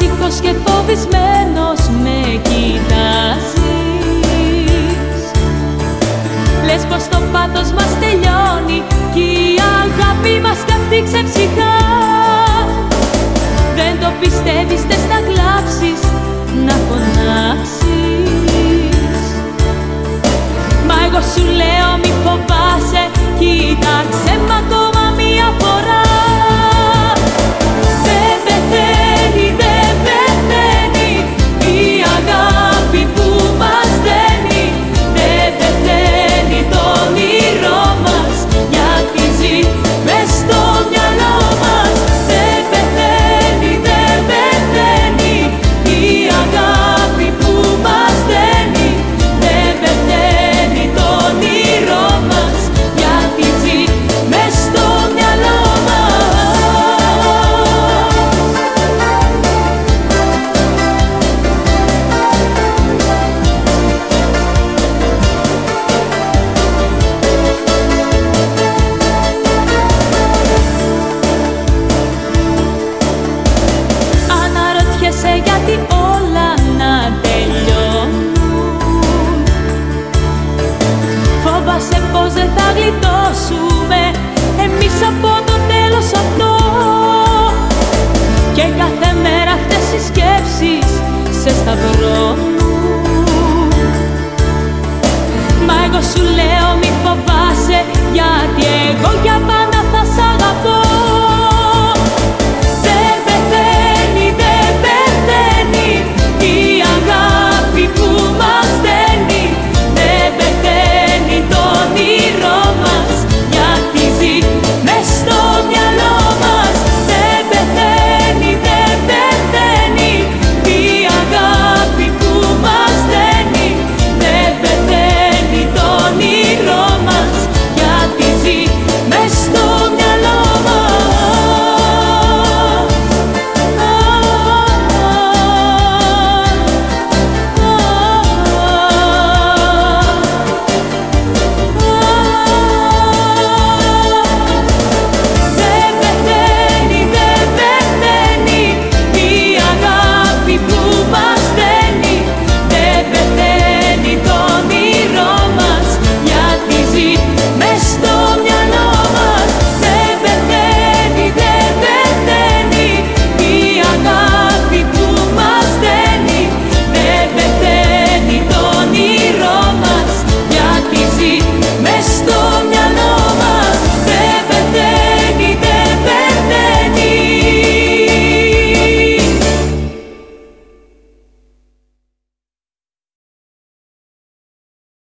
ήσυχος και φοβισμένος με κοιτάζεις. Λες πως το πάθος μας τελειώνει κι η αγάπη μας καυτή ψυχά Δεν το πιστεύεις, κάθε μέρα αυτές οι σκέψεις σε σταυρό Μα εγώ σου λέω μη φοβάσαι γιατί εγώ για πάντα